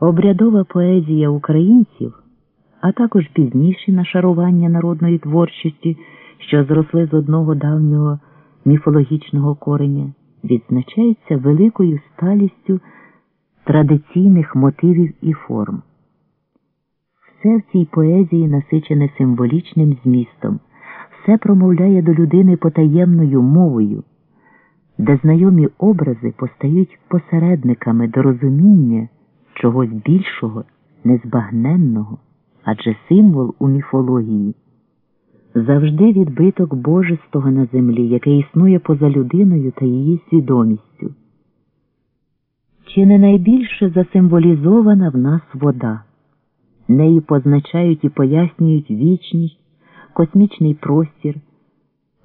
Обрядова поезія українців, а також пізніші нашарування народної творчості, що зросли з одного давнього міфологічного кореня, відзначаються великою сталістю традиційних мотивів і форм. Все в цій поезії насичене символічним змістом, все промовляє до людини потаємною мовою, де знайомі образи постають посередниками до розуміння чогось більшого, незбагненного, адже символ у міфології завжди відбиток божестого на землі, яке існує поза людиною та її свідомістю. Чи не найбільше засимволізована в нас вода? Неї позначають і пояснюють вічність, космічний простір,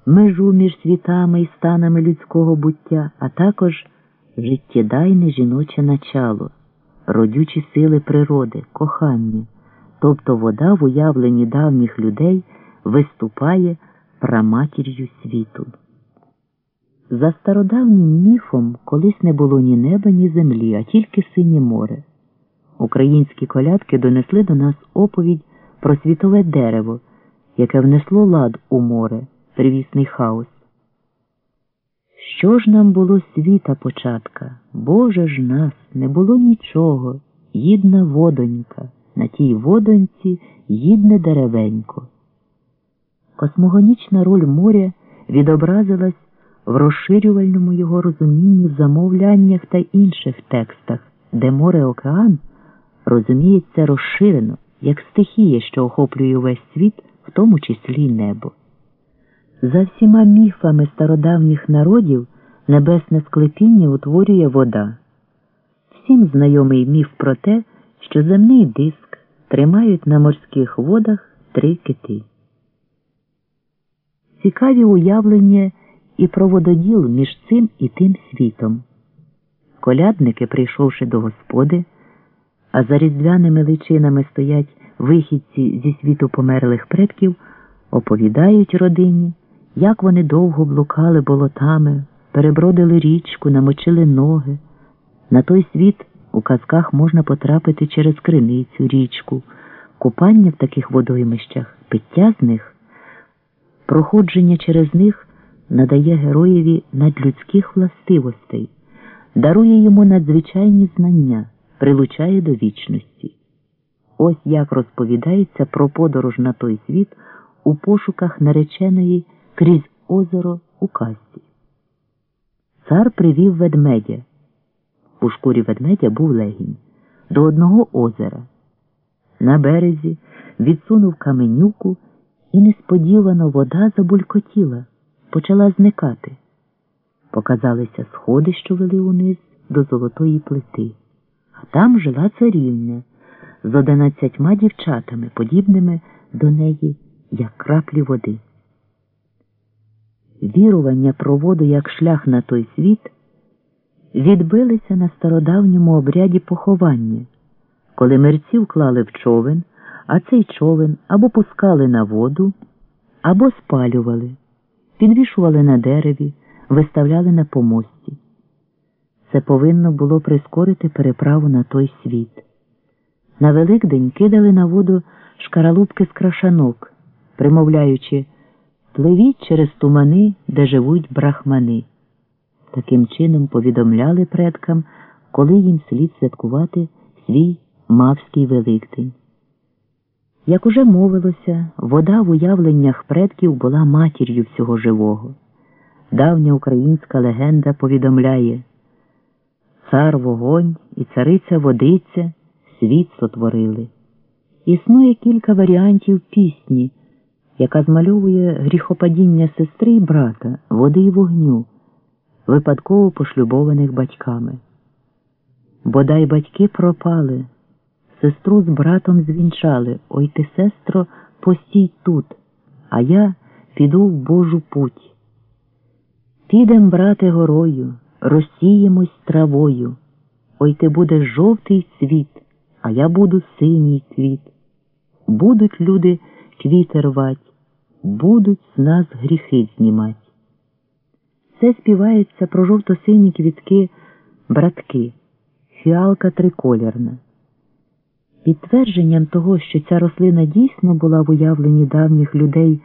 межу між світами і станами людського буття, а також життєдайне жіноче начало, родючі сили природи, кохання, тобто вода в уявленні давніх людей виступає праматір'ю світу. За стародавнім міфом колись не було ні неба, ні землі, а тільки синє море. Українські колядки донесли до нас оповідь про світове дерево, яке внесло лад у море, привісний хаос. Що ж нам було світа початка? Боже ж нас, не було нічого, їдна водонька, на тій водоньці їдне деревенько. Космогонічна роль моря відобразилась в розширювальному його розумінні в замовляннях та інших текстах, де море океан розуміється розширено, як стихія, що охоплює увесь світ, в тому числі небо. За всіма міфами стародавніх народів небесне склепіння утворює вода. Всім знайомий міф про те, що земний диск тримають на морських водах три кити. Цікаві уявлення і про вододіл між цим і тим світом. Колядники, прийшовши до господи, а за різдвяними личинами стоять вихідці зі світу померлих предків, оповідають родині, як вони довго блукали болотами, перебродили річку, намочили ноги. На той світ у казках можна потрапити через криницю, річку, купання в таких водоймищах, пиття з них, проходження через них надає героєві надлюдських властивостей, дарує йому надзвичайні знання, прилучає до вічності. Ось як розповідається про подорож на той світ у пошуках нареченої крізь озеро у казці. Цар привів ведмедя. У шкурі ведмедя був легінь до одного озера. На березі відсунув каменюку, і несподівано вода забулькотіла почала зникати. Показалися сходи, що вели униз до золотої плити, а там жила царівня з одинадцятьма дівчатами, подібними до неї, як краплі води. Вірування про воду як шлях на той світ відбилися на стародавньому обряді поховання, коли мерців клали в човен, а цей човен або пускали на воду, або спалювали підвішували на дереві, виставляли на помості. Це повинно було прискорити переправу на той світ. На Великдень кидали на воду шкаралупки з крашанок, примовляючи пливіть через тумани, де живуть брахмани. Таким чином повідомляли предкам, коли їм слід святкувати свій мавський Великдень. Як уже мовилося, вода в уявленнях предків була матір'ю всього живого. Давня українська легенда повідомляє цар вогонь і цариця водиця світ сотворили. Існує кілька варіантів пісні, яка змальовує гріхопадіння сестри і брата, води й вогню, випадково пошлюбованих батьками. Бодай батьки пропали. Сестру з братом звінчали. Ой ти, сестро, постій тут, а я піду в Божу путь. Підем, брате, горою, розсіємось травою. Ой ти будеш жовтий цвіт, а я буду синій цвіт. Будуть люди квіти рвать, будуть з нас гріхи знімать. Це співається про жовто-сині квітки братки, фіалка триколірна. Підтвердженням того, що ця рослина дійсно була в уявленні давніх людей